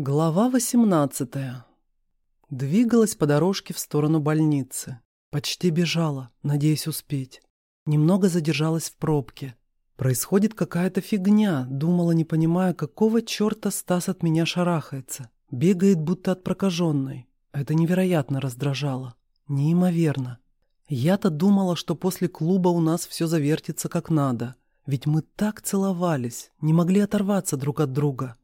Глава 18. Двигалась по дорожке в сторону больницы. Почти бежала, надеясь успеть. Немного задержалась в пробке. Происходит какая-то фигня, думала, не понимая, какого черта Стас от меня шарахается. Бегает, будто от прокаженной. Это невероятно раздражало. Неимоверно. Я-то думала, что после клуба у нас все завертится как надо. Ведь мы так целовались, не могли оторваться друг от друга.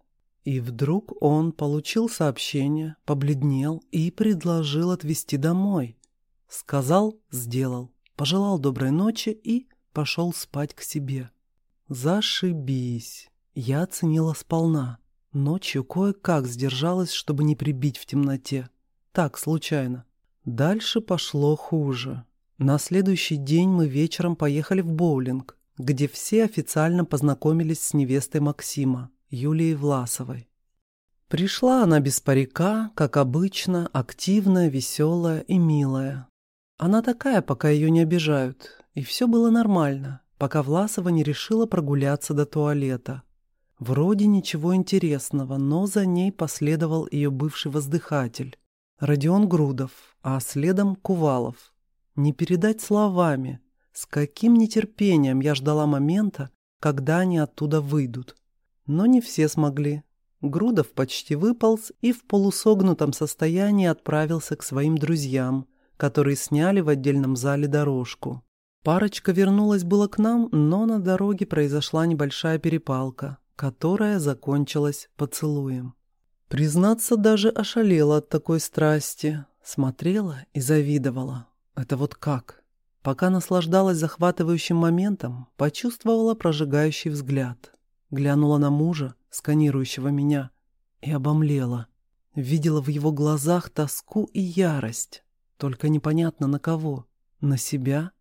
И вдруг он получил сообщение, побледнел и предложил отвезти домой. Сказал, сделал, пожелал доброй ночи и пошел спать к себе. Зашибись. Я оценила сполна. Ночью кое-как сдержалась, чтобы не прибить в темноте. Так, случайно. Дальше пошло хуже. На следующий день мы вечером поехали в боулинг, где все официально познакомились с невестой Максима. Юлией Власовой. Пришла она без парика, как обычно, активная, веселая и милая. Она такая, пока ее не обижают, и все было нормально, пока Власова не решила прогуляться до туалета. Вроде ничего интересного, но за ней последовал ее бывший воздыхатель, Родион Грудов, а следом Кувалов. Не передать словами, с каким нетерпением я ждала момента, когда они оттуда выйдут. Но не все смогли. Грудов почти выполз и в полусогнутом состоянии отправился к своим друзьям, которые сняли в отдельном зале дорожку. Парочка вернулась было к нам, но на дороге произошла небольшая перепалка, которая закончилась поцелуем. Признаться, даже ошалела от такой страсти. Смотрела и завидовала. Это вот как? Пока наслаждалась захватывающим моментом, почувствовала прожигающий взгляд глянула на мужа, сканирующего меня, и обомлела. Видела в его глазах тоску и ярость. Только непонятно на кого. На себя?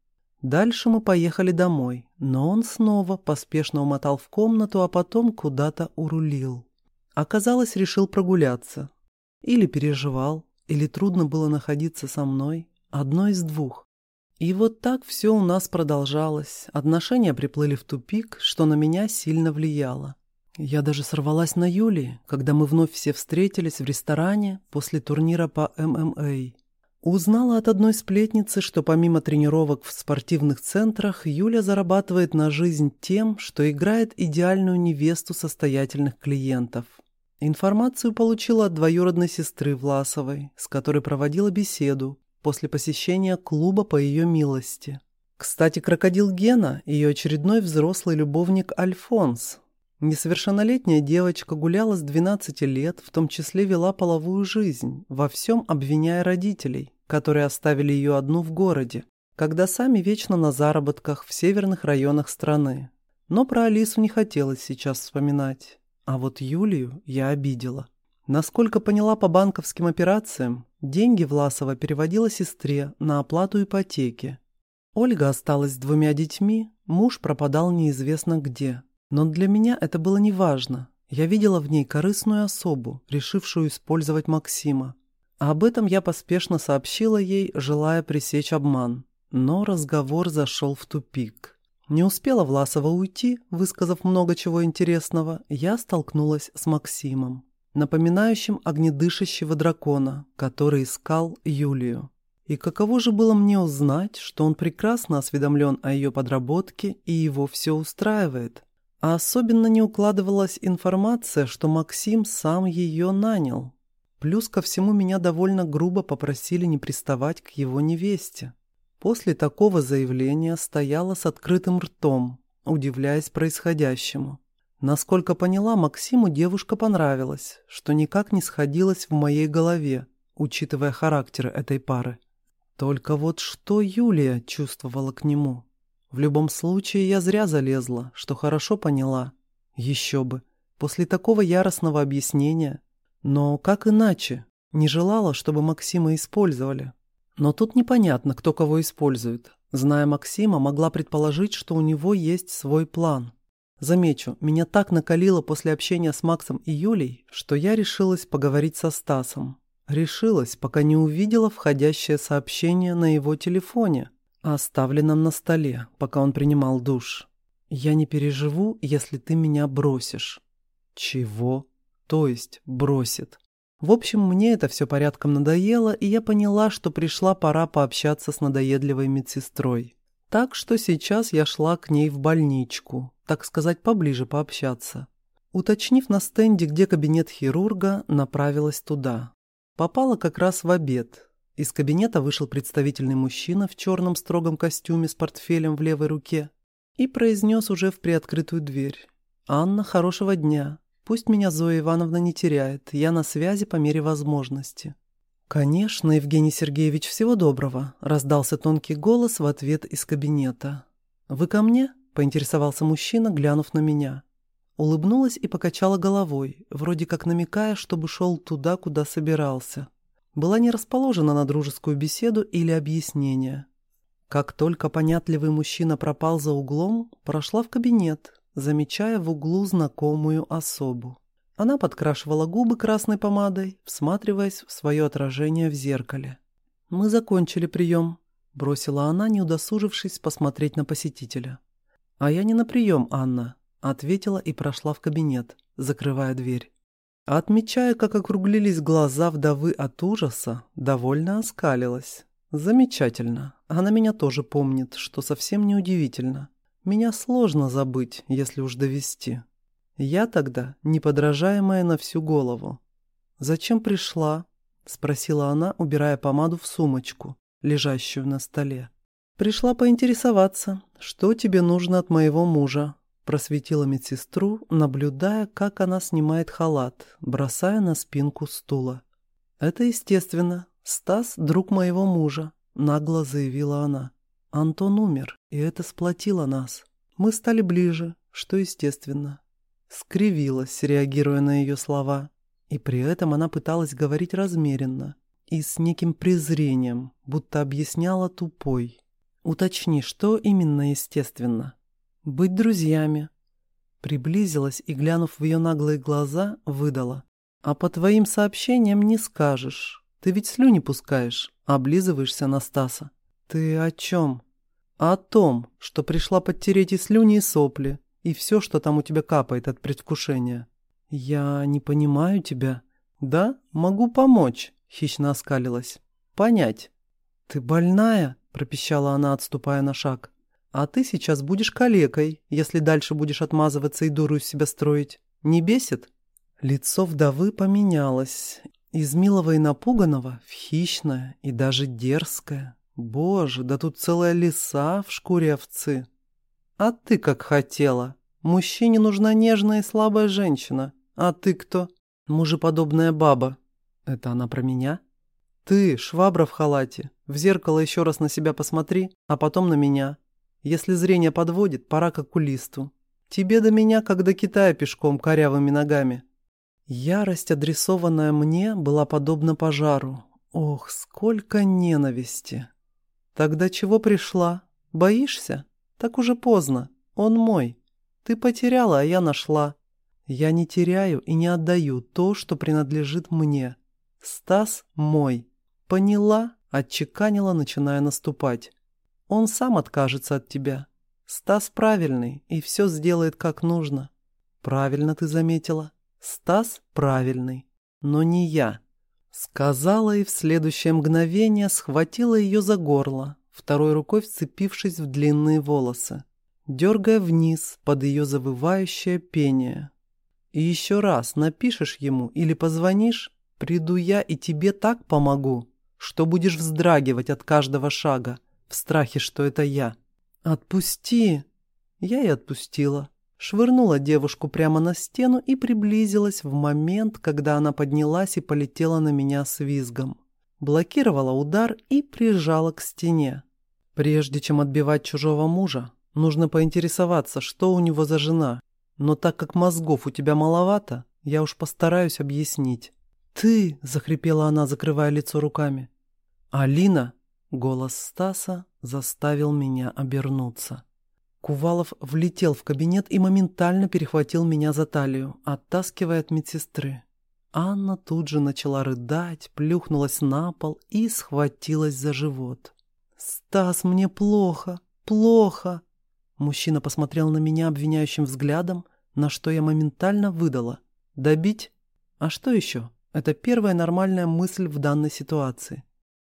Дальше мы поехали домой, но он снова поспешно умотал в комнату, а потом куда-то урулил. Оказалось, решил прогуляться. Или переживал, или трудно было находиться со мной. Одно из двух. И вот так все у нас продолжалось. Отношения приплыли в тупик, что на меня сильно влияло. Я даже сорвалась на Юлии, когда мы вновь все встретились в ресторане после турнира по ММА. Узнала от одной сплетницы, что помимо тренировок в спортивных центрах, Юля зарабатывает на жизнь тем, что играет идеальную невесту состоятельных клиентов. Информацию получила от двоюродной сестры Власовой, с которой проводила беседу, после посещения клуба по ее милости. Кстати, крокодил Гена – ее очередной взрослый любовник Альфонс. Несовершеннолетняя девочка гуляла с 12 лет, в том числе вела половую жизнь, во всем обвиняя родителей, которые оставили ее одну в городе, когда сами вечно на заработках в северных районах страны. Но про Алису не хотелось сейчас вспоминать. А вот Юлию я обидела. Насколько поняла по банковским операциям, деньги Власова переводила сестре на оплату ипотеки. Ольга осталась с двумя детьми, муж пропадал неизвестно где. Но для меня это было неважно. Я видела в ней корыстную особу, решившую использовать Максима. А об этом я поспешно сообщила ей, желая пресечь обман. Но разговор зашел в тупик. Не успела Власова уйти, высказав много чего интересного, я столкнулась с Максимом напоминающим огнедышащего дракона, который искал Юлию. И каково же было мне узнать, что он прекрасно осведомлен о ее подработке и его все устраивает. А особенно не укладывалась информация, что Максим сам ее нанял. Плюс ко всему меня довольно грубо попросили не приставать к его невесте. После такого заявления стояла с открытым ртом, удивляясь происходящему. Насколько поняла, Максиму девушка понравилась, что никак не сходилось в моей голове, учитывая характер этой пары. Только вот что Юлия чувствовала к нему? В любом случае, я зря залезла, что хорошо поняла. Еще бы. После такого яростного объяснения. Но как иначе? Не желала, чтобы Максима использовали. Но тут непонятно, кто кого использует. Зная Максима, могла предположить, что у него есть свой план. Замечу, меня так накалило после общения с Максом и Юлей, что я решилась поговорить со Стасом. Решилась, пока не увидела входящее сообщение на его телефоне, оставленном на столе, пока он принимал душ. «Я не переживу, если ты меня бросишь». «Чего?» то есть бросит. В общем, мне это все порядком надоело, и я поняла, что пришла пора пообщаться с надоедливой медсестрой. Так что сейчас я шла к ней в больничку, так сказать, поближе пообщаться. Уточнив на стенде, где кабинет хирурга, направилась туда. Попала как раз в обед. Из кабинета вышел представительный мужчина в черном строгом костюме с портфелем в левой руке и произнес уже в приоткрытую дверь. «Анна, хорошего дня. Пусть меня Зоя Ивановна не теряет, я на связи по мере возможности». «Конечно, Евгений Сергеевич, всего доброго», — раздался тонкий голос в ответ из кабинета. «Вы ко мне?» — поинтересовался мужчина, глянув на меня. Улыбнулась и покачала головой, вроде как намекая, чтобы шел туда, куда собирался. Была не расположена на дружескую беседу или объяснение. Как только понятливый мужчина пропал за углом, прошла в кабинет, замечая в углу знакомую особу. Она подкрашивала губы красной помадой, всматриваясь в свое отражение в зеркале. «Мы закончили прием», — бросила она, не удосужившись посмотреть на посетителя. «А я не на прием, Анна», — ответила и прошла в кабинет, закрывая дверь. Отмечая, как округлились глаза вдовы от ужаса, довольно оскалилась. «Замечательно. Она меня тоже помнит, что совсем неудивительно. Меня сложно забыть, если уж довести. Я тогда неподражаемая на всю голову. «Зачем пришла?» — спросила она, убирая помаду в сумочку, лежащую на столе. «Пришла поинтересоваться, что тебе нужно от моего мужа?» Просветила медсестру, наблюдая, как она снимает халат, бросая на спинку стула. «Это естественно. Стас — друг моего мужа», — нагло заявила она. Антон умер, и это сплотило нас. Мы стали ближе, что естественно. Скривилась, реагируя на ее слова. И при этом она пыталась говорить размеренно и с неким презрением, будто объясняла тупой. «Уточни, что именно естественно?» «Быть друзьями». Приблизилась и, глянув в ее наглые глаза, выдала. «А по твоим сообщениям не скажешь. Ты ведь слюни пускаешь, облизываешься на Стаса». «Ты о чем?» «О том, что пришла подтереть и слюни, и сопли, и все, что там у тебя капает от предвкушения». «Я не понимаю тебя». «Да, могу помочь», — хищно оскалилась. «Понять». «Ты больная?» — пропищала она, отступая на шаг. «А ты сейчас будешь калекой, если дальше будешь отмазываться и дуру из себя строить. Не бесит?» Лицо вдовы поменялось. Из милого и напуганного в хищное и даже дерзкое. Боже, да тут целая лиса в шкуре овцы. А ты как хотела. Мужчине нужна нежная и слабая женщина. А ты кто? Мужеподобная баба. Это она про меня? Ты, швабра в халате. В зеркало еще раз на себя посмотри, а потом на меня. Если зрение подводит, пора к окулисту. Тебе до меня, как до Китая пешком, корявыми ногами. Ярость, адресованная мне, была подобна пожару. Ох, сколько ненависти! «Тогда чего пришла? Боишься? Так уже поздно. Он мой. Ты потеряла, а я нашла. Я не теряю и не отдаю то, что принадлежит мне. Стас мой. Поняла?» Отчеканила, начиная наступать. «Он сам откажется от тебя. Стас правильный и все сделает как нужно». «Правильно ты заметила. Стас правильный, но не я». Сказала и в следующее мгновение схватила ее за горло, второй рукой вцепившись в длинные волосы, дергая вниз под ее завывающее пение. «И еще раз напишешь ему или позвонишь, приду я и тебе так помогу, что будешь вздрагивать от каждого шага, в страхе, что это я. Отпусти!» Я и отпустила швырнула девушку прямо на стену и приблизилась в момент, когда она поднялась и полетела на меня с визгом. Блокировала удар и прижала к стене. Прежде чем отбивать чужого мужа, нужно поинтересоваться, что у него за жена. Но так как мозгов у тебя маловато, я уж постараюсь объяснить. «Ты!» — захрипела она, закрывая лицо руками. «Алина!» — голос Стаса заставил меня обернуться. Кувалов влетел в кабинет и моментально перехватил меня за талию, оттаскивая от медсестры. Анна тут же начала рыдать, плюхнулась на пол и схватилась за живот. «Стас, мне плохо, плохо!» Мужчина посмотрел на меня обвиняющим взглядом, на что я моментально выдала. «Добить?» А что еще? Это первая нормальная мысль в данной ситуации.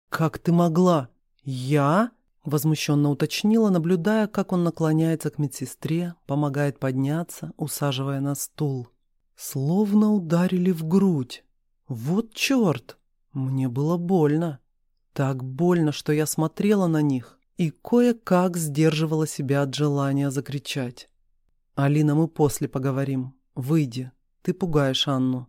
«Как ты могла?» «Я?» — возмущенно уточнила, наблюдая, как он наклоняется к медсестре, помогает подняться, усаживая на стул. Словно ударили в грудь. Вот черт! Мне было больно. Так больно, что я смотрела на них и кое-как сдерживала себя от желания закричать. «Алина, мы после поговорим. Выйди. Ты пугаешь Анну».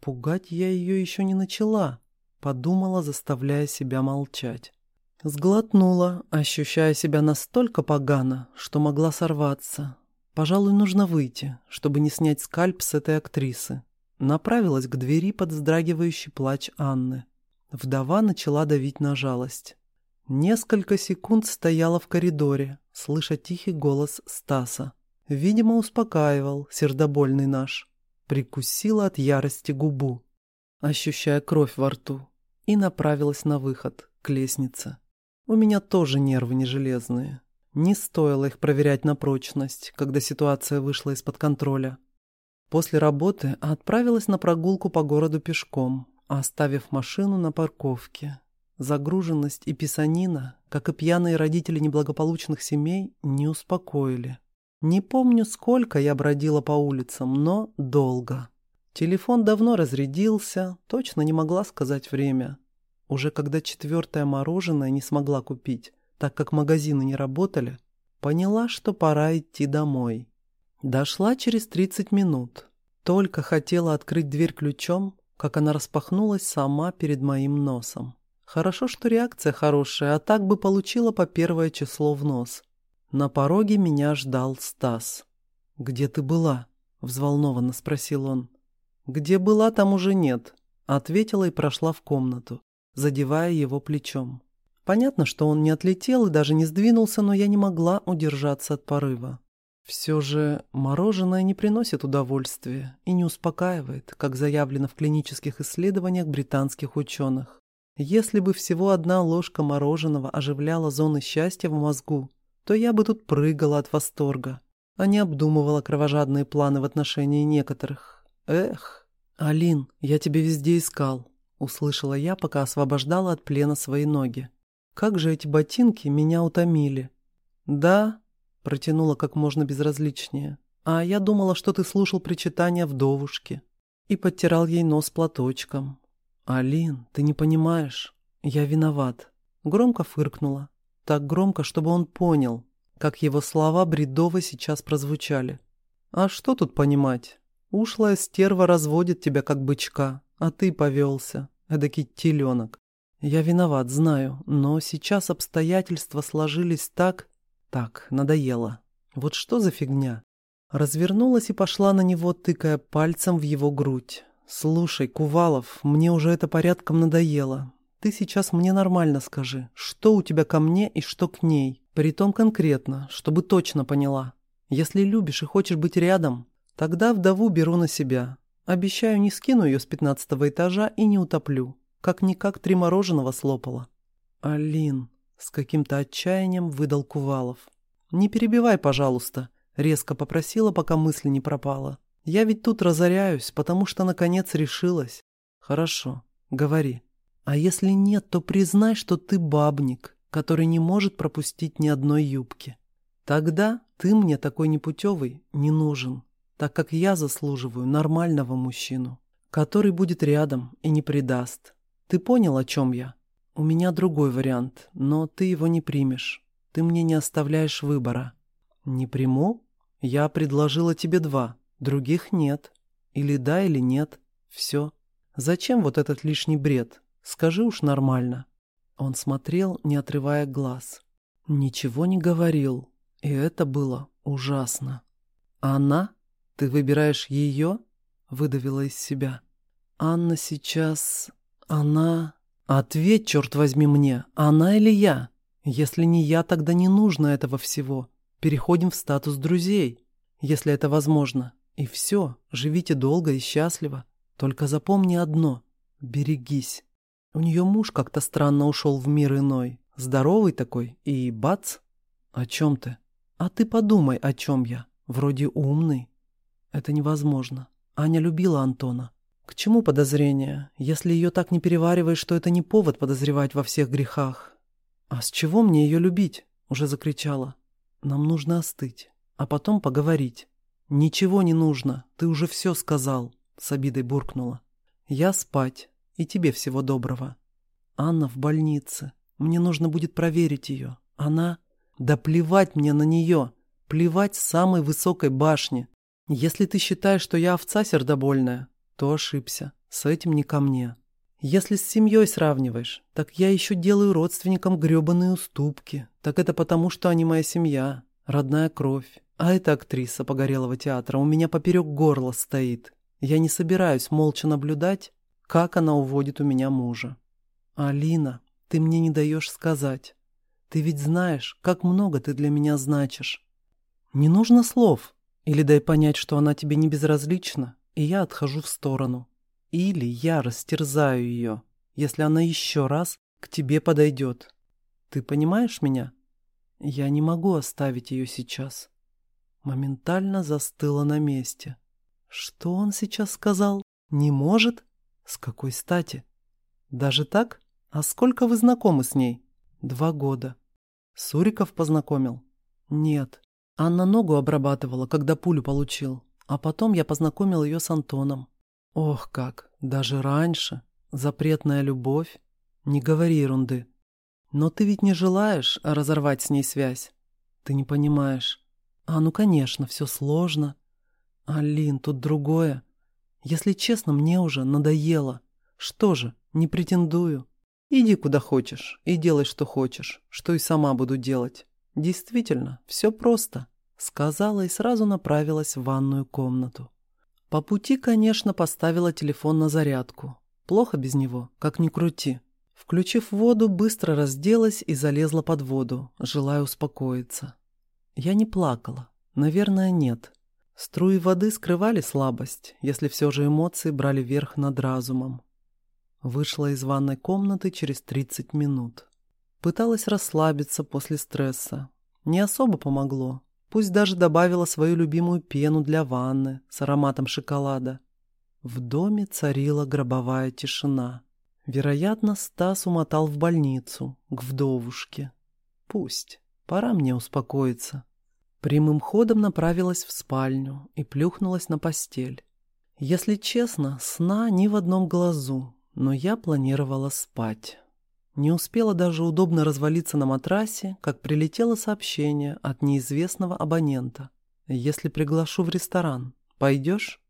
Пугать я ее еще не начала, подумала, заставляя себя молчать. Сглотнула, ощущая себя настолько погано, что могла сорваться. Пожалуй, нужно выйти, чтобы не снять скальп с этой актрисы. Направилась к двери под вздрагивающий плач Анны. Вдова начала давить на жалость. Несколько секунд стояла в коридоре, слыша тихий голос Стаса. Видимо, успокаивал сердобольный наш. Прикусила от ярости губу, ощущая кровь во рту, и направилась на выход, к лестнице. У меня тоже нервы не железные. Не стоило их проверять на прочность, когда ситуация вышла из-под контроля. После работы отправилась на прогулку по городу пешком, оставив машину на парковке. Загруженность и писанина, как и пьяные родители неблагополучных семей, не успокоили. Не помню, сколько я бродила по улицам, но долго. Телефон давно разрядился, точно не могла сказать время. Уже когда четвертое мороженое не смогла купить, так как магазины не работали, поняла, что пора идти домой. Дошла через 30 минут. Только хотела открыть дверь ключом, как она распахнулась сама перед моим носом. Хорошо, что реакция хорошая, а так бы получила по первое число в нос. На пороге меня ждал Стас. «Где ты была?» — взволнованно спросил он. «Где была, там уже нет», — ответила и прошла в комнату задевая его плечом. Понятно, что он не отлетел и даже не сдвинулся, но я не могла удержаться от порыва. Все же мороженое не приносит удовольствия и не успокаивает, как заявлено в клинических исследованиях британских ученых. Если бы всего одна ложка мороженого оживляла зоны счастья в мозгу, то я бы тут прыгала от восторга, а не обдумывала кровожадные планы в отношении некоторых. Эх, Алин, я тебя везде искал, услышала я, пока освобождала от плена свои ноги. Как же эти ботинки меня утомили. Да, протянула как можно безразличнее. А я думала, что ты слушал причитания вдовушки. И подтирал ей нос платочком. Алин, ты не понимаешь. Я виноват. Громко фыркнула. Так громко, чтобы он понял, как его слова бредово сейчас прозвучали. А что тут понимать? Ушлая стерва разводит тебя, как бычка, а ты повелся эдакий теленок. Я виноват, знаю, но сейчас обстоятельства сложились так... Так, надоело. Вот что за фигня? Развернулась и пошла на него, тыкая пальцем в его грудь. «Слушай, Кувалов, мне уже это порядком надоело. Ты сейчас мне нормально скажи, что у тебя ко мне и что к ней. Притом конкретно, чтобы точно поняла. Если любишь и хочешь быть рядом, тогда вдову беру на себя. Обещаю, не скину ее с пятнадцатого этажа и не утоплю. Как-никак три мороженого слопала. Алин, с каким-то отчаянием выдал Кувалов. Не перебивай, пожалуйста, резко попросила, пока мысли не пропала. Я ведь тут разоряюсь, потому что наконец решилась. Хорошо, говори. А если нет, то признай, что ты бабник, который не может пропустить ни одной юбки. Тогда ты мне такой непутевый не нужен так как я заслуживаю нормального мужчину, который будет рядом и не предаст. Ты понял, о чем я? У меня другой вариант, но ты его не примешь. Ты мне не оставляешь выбора. Не приму? Я предложила тебе два, других нет. Или да, или нет. Все. Зачем вот этот лишний бред? Скажи уж нормально. Он смотрел, не отрывая глаз. Ничего не говорил, и это было ужасно. А она «Ты выбираешь ее?» — выдавила из себя. «Анна сейчас... Она...» «Ответь, черт возьми, мне, она или я? Если не я, тогда не нужно этого всего. Переходим в статус друзей, если это возможно. И все, живите долго и счастливо. Только запомни одно — берегись. У нее муж как-то странно ушел в мир иной. Здоровый такой, и бац! О чем ты? А ты подумай, о чем я. Вроде умный, это невозможно. Аня любила Антона. К чему подозрения, если ее так не перевариваешь, что это не повод подозревать во всех грехах? А с чего мне ее любить? Уже закричала. Нам нужно остыть, а потом поговорить. Ничего не нужно, ты уже все сказал, с обидой буркнула. Я спать, и тебе всего доброго. Анна в больнице. Мне нужно будет проверить ее. Она... Да плевать мне на нее. Плевать с самой высокой башни. Если ты считаешь, что я овца сердобольная, то ошибся. С этим не ко мне. Если с семьей сравниваешь, так я еще делаю родственникам гребаные уступки. Так это потому, что они моя семья, родная кровь. А эта актриса погорелого театра у меня поперек горла стоит. Я не собираюсь молча наблюдать, как она уводит у меня мужа. Алина, ты мне не даешь сказать. Ты ведь знаешь, как много ты для меня значишь. Не нужно слов. Или дай понять, что она тебе не безразлична, и я отхожу в сторону. Или я растерзаю ее, если она еще раз к тебе подойдет. Ты понимаешь меня? Я не могу оставить ее сейчас. Моментально застыла на месте. Что он сейчас сказал? Не может? С какой стати? Даже так? А сколько вы знакомы с ней? Два года. Суриков познакомил? Нет. Анна ногу обрабатывала, когда пулю получил. А потом я познакомил ее с Антоном. Ох как, даже раньше. Запретная любовь. Не говори ерунды. Но ты ведь не желаешь разорвать с ней связь. Ты не понимаешь. А ну, конечно, все сложно. Алин, тут другое. Если честно, мне уже надоело. Что же, не претендую. Иди куда хочешь и делай, что хочешь, что и сама буду делать. Действительно, все просто, сказала и сразу направилась в ванную комнату. По пути, конечно, поставила телефон на зарядку. Плохо без него, как ни крути. Включив воду, быстро разделась и залезла под воду, желая успокоиться. Я не плакала. Наверное, нет. Струи воды скрывали слабость, если все же эмоции брали верх над разумом. Вышла из ванной комнаты через 30 минут. Пыталась расслабиться после стресса. Не особо помогло. Пусть даже добавила свою любимую пену для ванны с ароматом шоколада. В доме царила гробовая тишина. Вероятно, Стас умотал в больницу, к вдовушке. Пусть. Пора мне успокоиться. Прямым ходом направилась в спальню и плюхнулась на постель. Если честно, сна ни в одном глазу, но я планировала спать. Не успела даже удобно развалиться на матрасе, как прилетело сообщение от неизвестного абонента. «Если приглашу в ресторан, пойдешь?»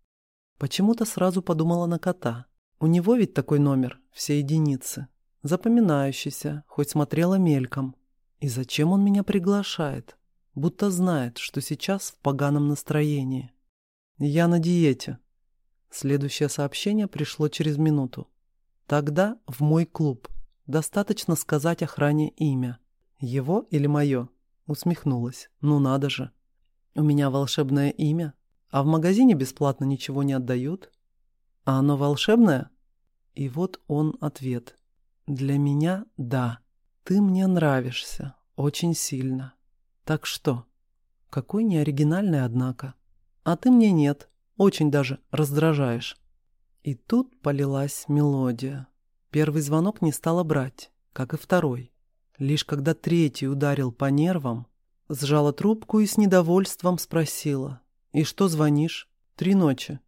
Почему-то сразу подумала на кота. У него ведь такой номер, все единицы. Запоминающийся, хоть смотрела мельком. И зачем он меня приглашает? Будто знает, что сейчас в поганом настроении. Я на диете. Следующее сообщение пришло через минуту. Тогда в мой клуб. Достаточно сказать охране имя. Его или мое? Усмехнулась. Ну надо же. У меня волшебное имя, а в магазине бесплатно ничего не отдают. А оно волшебное? И вот он ответ. Для меня – да. Ты мне нравишься. Очень сильно. Так что? Какой неоригинальный, однако. А ты мне нет. Очень даже раздражаешь. И тут полилась мелодия. Первый звонок не стала брать, как и второй. Лишь когда третий ударил по нервам, сжала трубку и с недовольством спросила. «И что звонишь? Три ночи».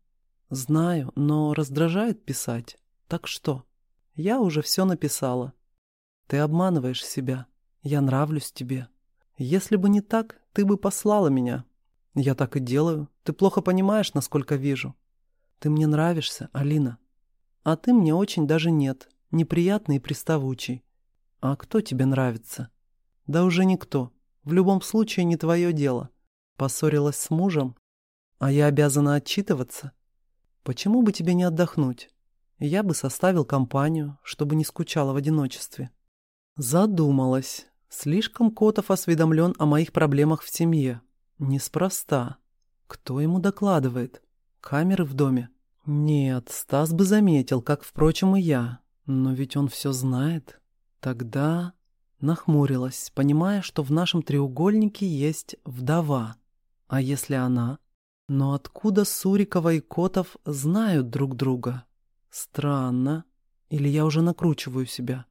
«Знаю, но раздражает писать. Так что?» «Я уже все написала». «Ты обманываешь себя. Я нравлюсь тебе. Если бы не так, ты бы послала меня». «Я так и делаю. Ты плохо понимаешь, насколько вижу». «Ты мне нравишься, Алина. А ты мне очень даже нет неприятный и приставучий. А кто тебе нравится? Да уже никто. В любом случае не твое дело. Поссорилась с мужем? А я обязана отчитываться? Почему бы тебе не отдохнуть? Я бы составил компанию, чтобы не скучала в одиночестве. Задумалась. Слишком Котов осведомлен о моих проблемах в семье. Неспроста. Кто ему докладывает? Камеры в доме? Нет, Стас бы заметил, как, впрочем, и я. Но ведь он все знает. Тогда нахмурилась, понимая, что в нашем треугольнике есть вдова. А если она? Но откуда Сурикова и Котов знают друг друга? Странно. Или я уже накручиваю себя?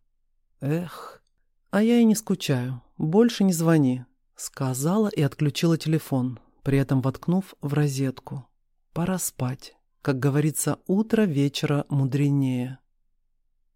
Эх. А я и не скучаю. Больше не звони. Сказала и отключила телефон, при этом воткнув в розетку. Пора спать. Как говорится, утро вечера мудренее.